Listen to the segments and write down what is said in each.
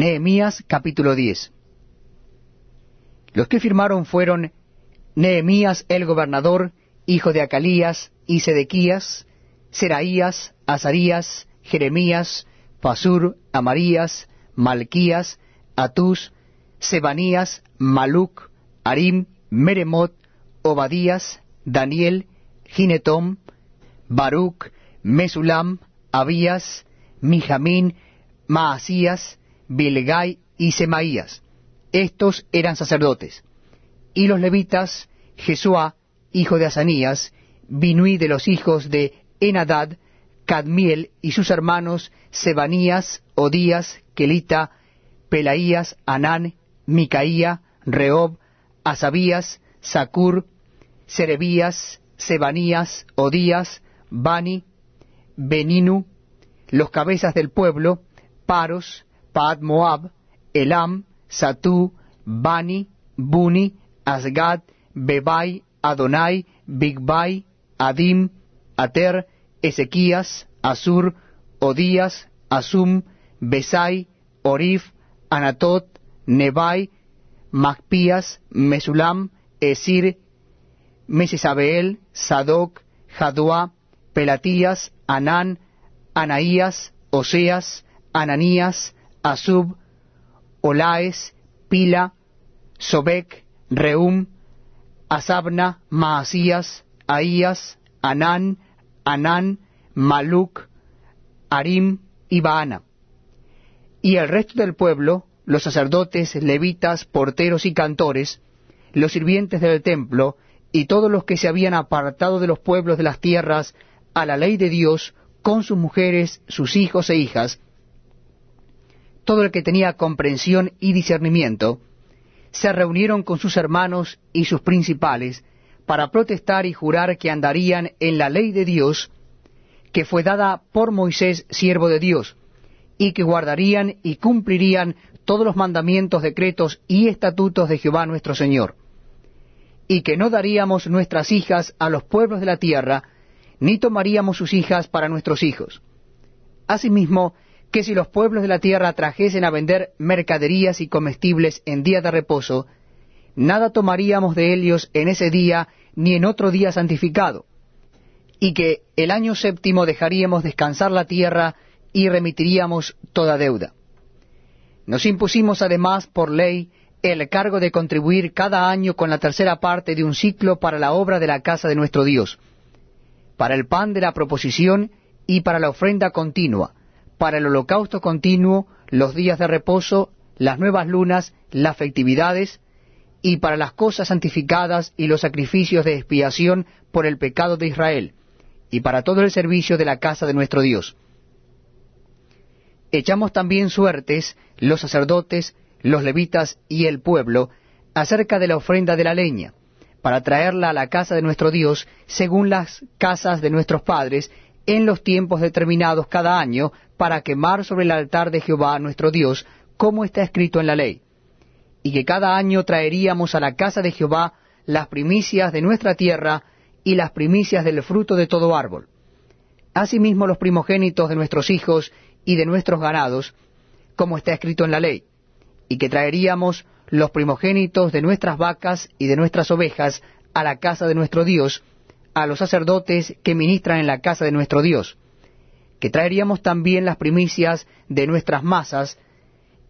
Nehemías capítulo 10 Los que firmaron fueron Nehemías el gobernador, hijo de Acalías, y Sedequías, Seraías, Azarías, Jeremías, Pasur, Amarías, Malquías, Atus, Sebanías, Maluc, Arim, Meremot, Obadías, Daniel, Ginetom, Baruch, Mesulam, Abías, Mijamín, Maasías, Bilgai y Semaías. Estos eran sacerdotes. Y los levitas, Jesúa, hijo de Asanías, Binui de los hijos de Enadad, Cadmiel y sus hermanos, Sebanías, Odías, Kelita, Pelaías, Anán, Micaía, Reob, Asabías, Sacur, Serebías, Sebanías, Odías, Bani, Beninu, los cabezas del pueblo, Paros, Paad Moab, Elam, Satú, Bani, Buni, Asgad, Bebai, Adonai, Bigbai, Adim, Ater, Ezequías, Asur, Odías, Asum, Besai, Orif, Anatot, Nebai, Macpías, Mesulam, Esir, Mesesabeel, Sadoc, Jadua, Pelatías, Anán, Anaías, Oseas, Ananías, Asub, Olaes, Pila, Sobek, Reum, Asabna, Maasías, Ahías, Anán, Anán, Maluc, Arim y Baana. Y el resto del pueblo, los sacerdotes, levitas, porteros y cantores, los sirvientes del templo, y todos los que se habían apartado de los pueblos de las tierras a la ley de Dios, con sus mujeres, sus hijos e hijas, todo el que tenía comprensión y discernimiento, se reunieron con sus hermanos y sus principales para protestar y jurar que andarían en la ley de Dios, que fue dada por Moisés, siervo de Dios, y que guardarían y cumplirían todos los mandamientos, decretos y estatutos de Jehová nuestro Señor, y que no daríamos nuestras hijas a los pueblos de la tierra, ni tomaríamos sus hijas para nuestros hijos. Asimismo, que si los pueblos de la tierra trajesen a vender mercaderías y comestibles en día de reposo, nada tomaríamos de ellos en ese día ni en otro día santificado, y que el año séptimo dejaríamos descansar la tierra y remitiríamos toda deuda. Nos impusimos además por ley el cargo de contribuir cada año con la tercera parte de un ciclo para la obra de la casa de nuestro Dios, para el pan de la proposición y para la ofrenda continua, para el holocausto continuo, los días de reposo, las nuevas lunas, las festividades, y para las cosas santificadas y los sacrificios de expiación por el pecado de Israel, y para todo el servicio de la casa de nuestro Dios. Echamos también suertes los sacerdotes, los levitas y el pueblo acerca de la ofrenda de la leña, para traerla a la casa de nuestro Dios según las casas de nuestros padres en los tiempos determinados cada año para quemar sobre el altar de Jehová nuestro Dios, como está escrito en la ley. Y que cada año traeríamos a la casa de Jehová las primicias de nuestra tierra y las primicias del fruto de todo árbol. Asimismo los primogénitos de nuestros hijos y de nuestros ganados, como está escrito en la ley. Y que traeríamos los primogénitos de nuestras vacas y de nuestras ovejas a la casa de nuestro Dios, a los sacerdotes que ministran en la casa de nuestro Dios que traeríamos también las primicias de nuestras masas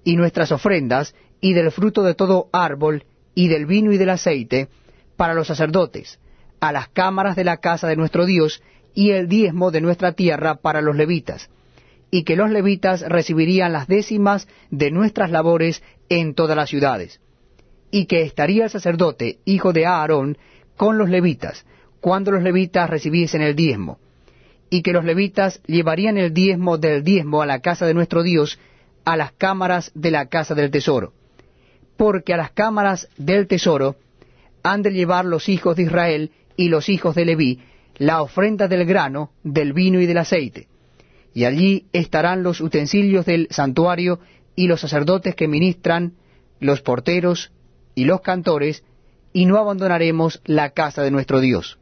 y nuestras ofrendas, y del fruto de todo árbol, y del vino y del aceite, para los sacerdotes, a las cámaras de la casa de nuestro Dios, y el diezmo de nuestra tierra para los levitas, y que los levitas recibirían las décimas de nuestras labores en todas las ciudades, y que estaría el sacerdote, hijo de Aarón, con los levitas, cuando los levitas recibiesen el diezmo, y que los levitas llevarían el diezmo del diezmo a la casa de nuestro Dios, a las cámaras de la casa del tesoro. Porque a las cámaras del tesoro han de llevar los hijos de Israel y los hijos de Leví la ofrenda del grano, del vino y del aceite. Y allí estarán los utensilios del santuario y los sacerdotes que ministran, los porteros y los cantores, y no abandonaremos la casa de nuestro Dios.